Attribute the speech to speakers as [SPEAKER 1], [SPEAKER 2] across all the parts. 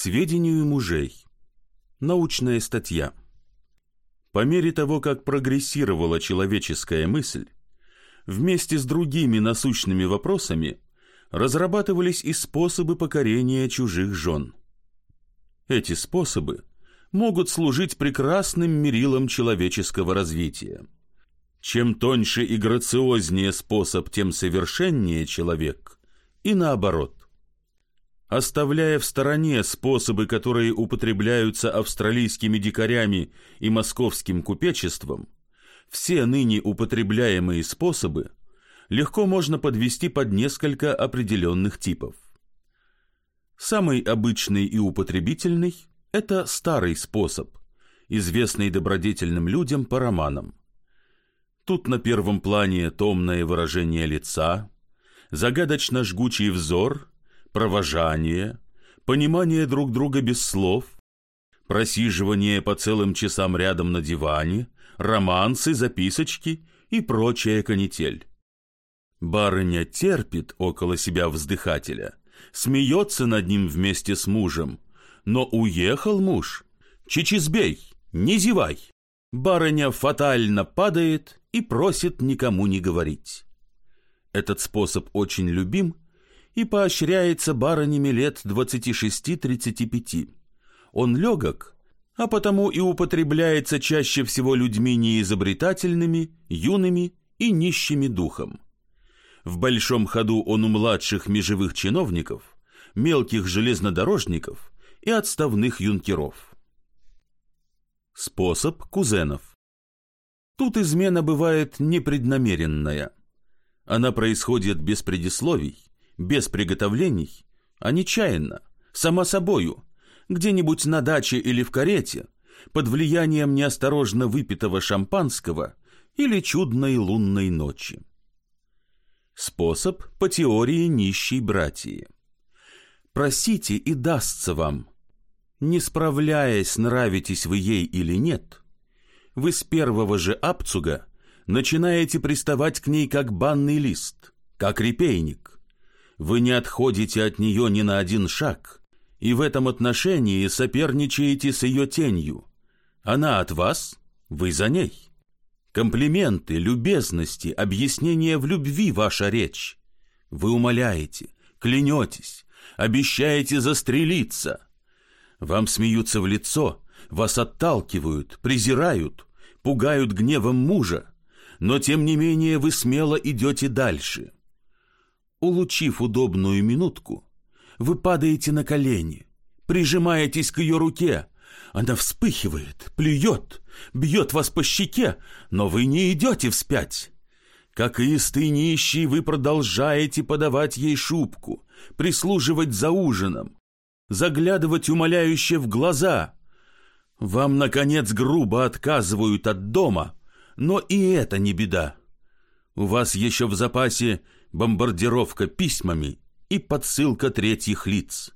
[SPEAKER 1] сведению мужей. Научная статья. По мере того, как прогрессировала человеческая мысль, вместе с другими насущными вопросами разрабатывались и способы покорения чужих жен. Эти способы могут служить прекрасным мерилом человеческого развития. Чем тоньше и грациознее способ, тем совершеннее человек, и наоборот. Оставляя в стороне способы, которые употребляются австралийскими дикарями и московским купечеством, все ныне употребляемые способы легко можно подвести под несколько определенных типов. Самый обычный и употребительный – это старый способ, известный добродетельным людям по романам. Тут на первом плане томное выражение лица, загадочно жгучий взор, провожание, понимание друг друга без слов, просиживание по целым часам рядом на диване, романсы, записочки и прочая канитель. Барыня терпит около себя вздыхателя, смеется над ним вместе с мужем, но уехал муж. Чичизбей, не зевай. Барыня фатально падает и просит никому не говорить. Этот способ очень любим и поощряется барынями лет 26-35. Он легок, а потому и употребляется чаще всего людьми неизобретательными, юными и нищими духом. В большом ходу он у младших межевых чиновников, мелких железнодорожников и отставных юнкеров. Способ кузенов. Тут измена бывает непреднамеренная. Она происходит без предисловий, без приготовлений, а нечаянно, само собою, где-нибудь на даче или в карете, под влиянием неосторожно выпитого шампанского или чудной лунной ночи. Способ по теории нищей братьи. Просите и дастся вам. Не справляясь, нравитесь вы ей или нет, вы с первого же абцуга начинаете приставать к ней как банный лист, как репейник. Вы не отходите от нее ни на один шаг, и в этом отношении соперничаете с ее тенью. Она от вас, вы за ней. Комплименты, любезности, объяснения в любви ваша речь. Вы умоляете, клянетесь, обещаете застрелиться. Вам смеются в лицо, вас отталкивают, презирают, пугают гневом мужа, но тем не менее вы смело идете дальше. Улучив удобную минутку, вы падаете на колени, прижимаетесь к ее руке, она вспыхивает, плюет, бьет вас по щеке, но вы не идете вспять. Как истый нищий вы продолжаете подавать ей шубку, прислуживать за ужином, заглядывать умоляюще в глаза. Вам, наконец, грубо отказывают от дома, но и это не беда. У вас еще в запасе бомбардировка письмами и подсылка третьих лиц.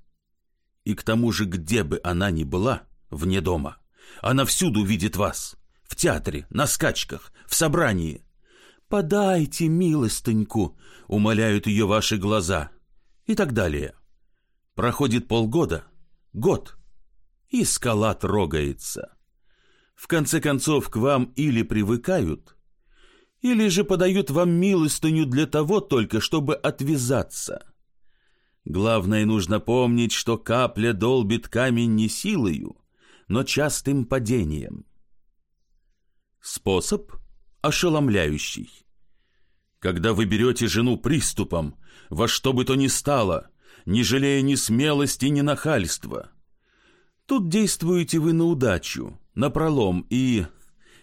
[SPEAKER 1] И к тому же, где бы она ни была, вне дома, она всюду видит вас. В театре, на скачках, в собрании. «Подайте милостыньку», — умоляют ее ваши глаза. И так далее. Проходит полгода, год, и скала трогается. В конце концов, к вам или привыкают, или же подают вам милостыню для того только, чтобы отвязаться. Главное, нужно помнить, что капля долбит камень не силою, но частым падением. Способ ошеломляющий. Когда вы берете жену приступом, во что бы то ни стало, не жалея ни смелости, ни нахальства. Тут действуете вы на удачу, на пролом и...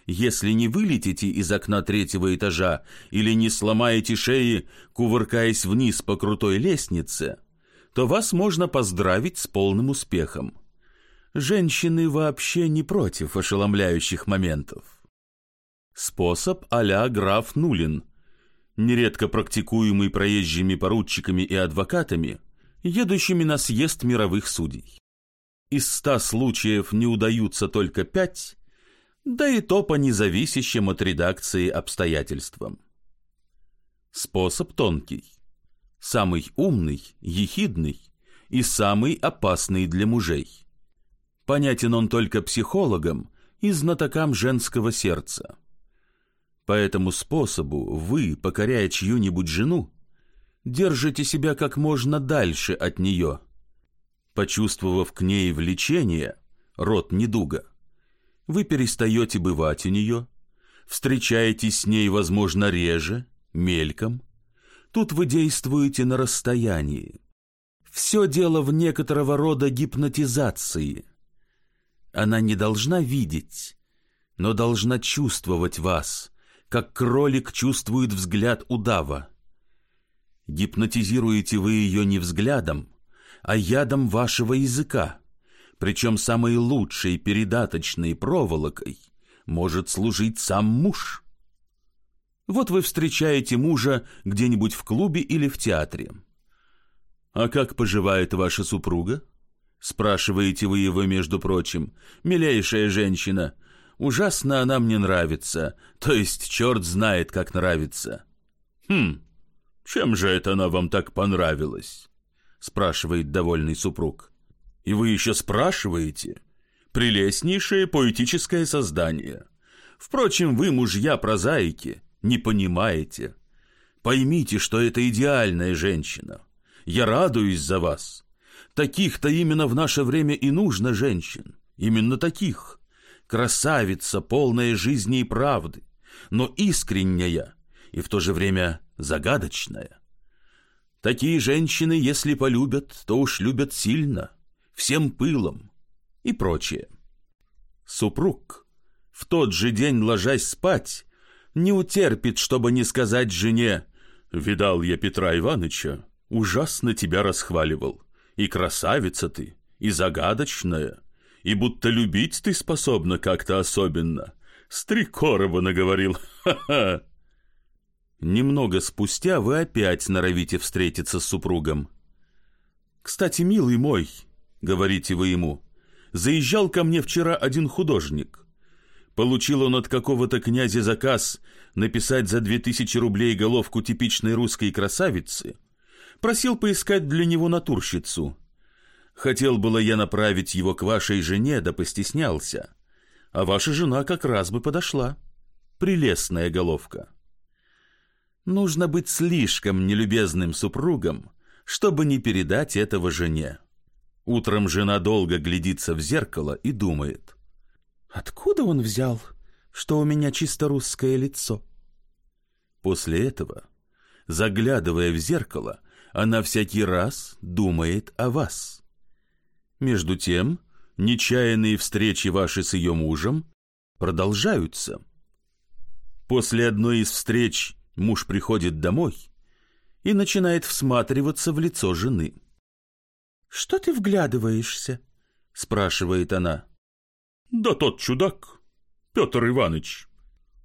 [SPEAKER 1] Если не вылетите из окна третьего этажа или не сломаете шеи, кувыркаясь вниз по крутой лестнице, то вас можно поздравить с полным успехом. Женщины вообще не против ошеломляющих моментов. Способ а-ля граф Нулин, нередко практикуемый проезжими поручиками и адвокатами, едущими на съезд мировых судей. Из ста случаев не удаются только пять, да и то по независящим от редакции обстоятельствам. Способ тонкий. Самый умный, ехидный и самый опасный для мужей. Понятен он только психологам и знатокам женского сердца. По этому способу вы, покоряя чью-нибудь жену, держите себя как можно дальше от нее. Почувствовав к ней влечение, род недуга, вы перестаете бывать у нее, встречаетесь с ней, возможно, реже, мельком. Тут вы действуете на расстоянии. Все дело в некоторого рода гипнотизации. Она не должна видеть, но должна чувствовать вас, как кролик чувствует взгляд удава. Гипнотизируете вы ее не взглядом, а ядом вашего языка, причем самой лучшей передаточной проволокой может служить сам муж. Вот вы встречаете мужа где-нибудь в клубе или в театре. «А как поживает ваша супруга?» Спрашиваете вы его, между прочим. «Милейшая женщина, ужасно она мне нравится, то есть черт знает, как нравится». «Хм, чем же это она вам так понравилась?» Спрашивает довольный супруг. «И вы еще спрашиваете?» Прелестнейшее поэтическое создание. Впрочем, вы, мужья-прозаики, не понимаете. Поймите, что это идеальная женщина. Я радуюсь за вас. Таких-то именно в наше время и нужно женщин. Именно таких. Красавица, полная жизни и правды, но искренняя и в то же время загадочная. Такие женщины, если полюбят, то уж любят сильно, всем пылом и прочее. Супруг, в тот же день ложась спать, не утерпит, чтобы не сказать жене «Видал я Петра Ивановича, ужасно тебя расхваливал. И красавица ты, и загадочная, и будто любить ты способна как-то особенно. Стрекорова наговорил, ха-ха!» Немного спустя вы опять норовите встретиться с супругом. «Кстати, милый мой», — говорите вы ему, — «заезжал ко мне вчера один художник. Получил он от какого-то князя заказ написать за две тысячи рублей головку типичной русской красавицы, Просил поискать для него натурщицу. Хотел было я направить его к вашей жене, да постеснялся. А ваша жена как раз бы подошла. Прелестная головка. Нужно быть слишком нелюбезным супругом, чтобы не передать этого жене. Утром жена долго глядится в зеркало и думает. «Откуда он взял, что у меня чисто русское лицо?» После этого, заглядывая в зеркало, она всякий раз думает о вас. Между тем, нечаянные встречи ваши с ее мужем продолжаются. После одной из встреч муж приходит домой и начинает всматриваться в лицо жены. «Что ты вглядываешься?» — спрашивает она. «Да тот чудак, Петр Иванович,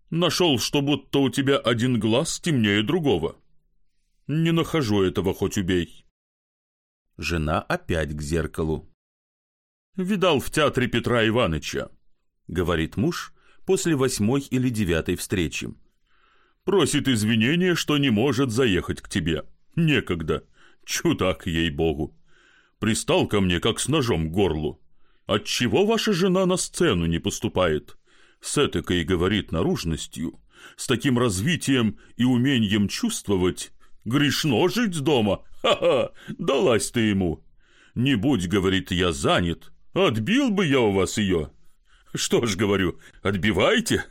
[SPEAKER 1] нашел, что будто у тебя один глаз темнее другого». Не нахожу этого, хоть убей. Жена опять к зеркалу. «Видал в театре Петра Ивановича», — говорит муж после восьмой или девятой встречи. «Просит извинения, что не может заехать к тебе. Некогда. Чудак, ей-богу. Пристал ко мне, как с ножом к горлу. Отчего ваша жена на сцену не поступает? С этакой, говорит, наружностью, с таким развитием и умением чувствовать, Грешно жить дома? Ха-ха, далась ты ему. Не будь, говорит, я занят. Отбил бы я у вас ее. Что ж, говорю, отбивайте.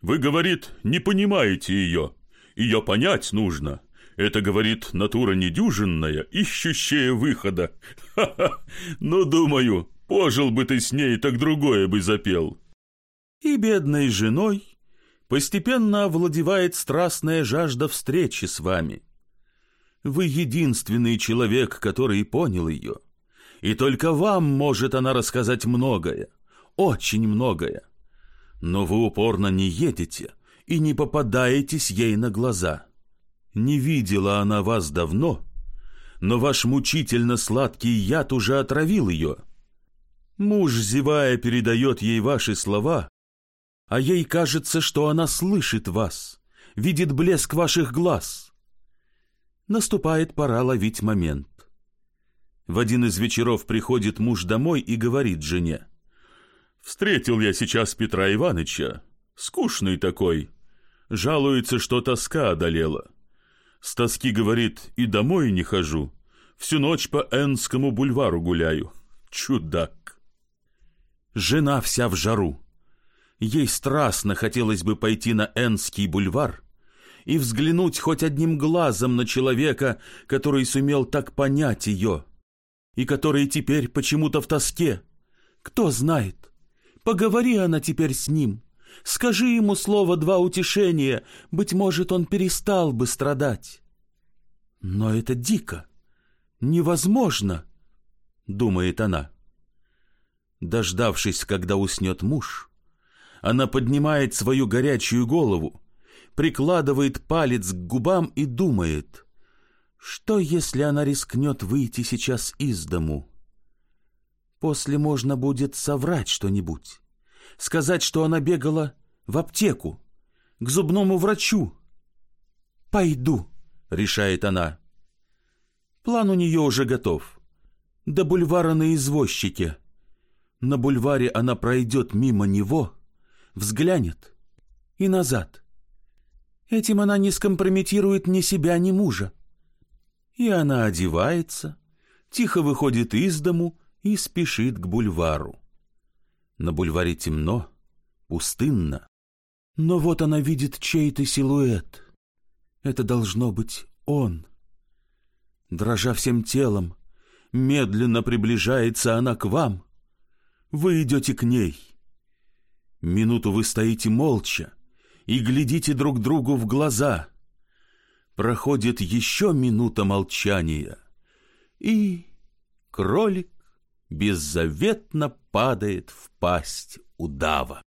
[SPEAKER 1] Вы, говорит, не понимаете ее. Ее понять нужно. Это, говорит, натура недюжинная, ищущая выхода. Ха-ха, ну, думаю, пожил бы ты с ней, так другое бы запел. И бедной женой постепенно овладевает страстная жажда встречи с вами. Вы единственный человек, который понял ее, и только вам может она рассказать многое, очень многое. Но вы упорно не едете и не попадаетесь ей на глаза. Не видела она вас давно, но ваш мучительно сладкий яд уже отравил ее. Муж, зевая, передает ей ваши слова, а ей кажется, что она слышит вас, видит блеск ваших глаз. Наступает пора ловить момент. В один из вечеров приходит муж домой и говорит жене. «Встретил я сейчас Петра Ивановича. Скучный такой. Жалуется, что тоска одолела. С тоски, говорит, и домой не хожу. Всю ночь по Энскому бульвару гуляю. Чудак!» Жена вся в жару. Ей страстно хотелось бы пойти на Энский бульвар и взглянуть хоть одним глазом на человека, который сумел так понять ее, и который теперь почему-то в тоске. Кто знает? Поговори она теперь с ним. Скажи ему слово два утешения, быть может, он перестал бы страдать. Но это дико, невозможно, думает она. Дождавшись, когда уснет муж, она поднимает свою горячую голову, прикладывает палец к губам и думает, что если она рискнет выйти сейчас из дому? После можно будет соврать что-нибудь, сказать, что она бегала в аптеку, к зубному врачу. «Пойду», — решает она. План у нее уже готов. До бульвара на извозчике. На бульваре она пройдет мимо него — взглянет и назад. Этим она не скомпрометирует ни себя, ни мужа. И она одевается, тихо выходит из дому и спешит к бульвару. На бульваре темно, пустынно, но вот она видит чей-то силуэт. Это должно быть он. Дрожа всем телом, медленно приближается она к вам. Вы идете к ней. Минуту вы стоите молча и глядите друг другу в глаза. Проходит еще минута молчания, и кролик беззаветно падает в пасть удава.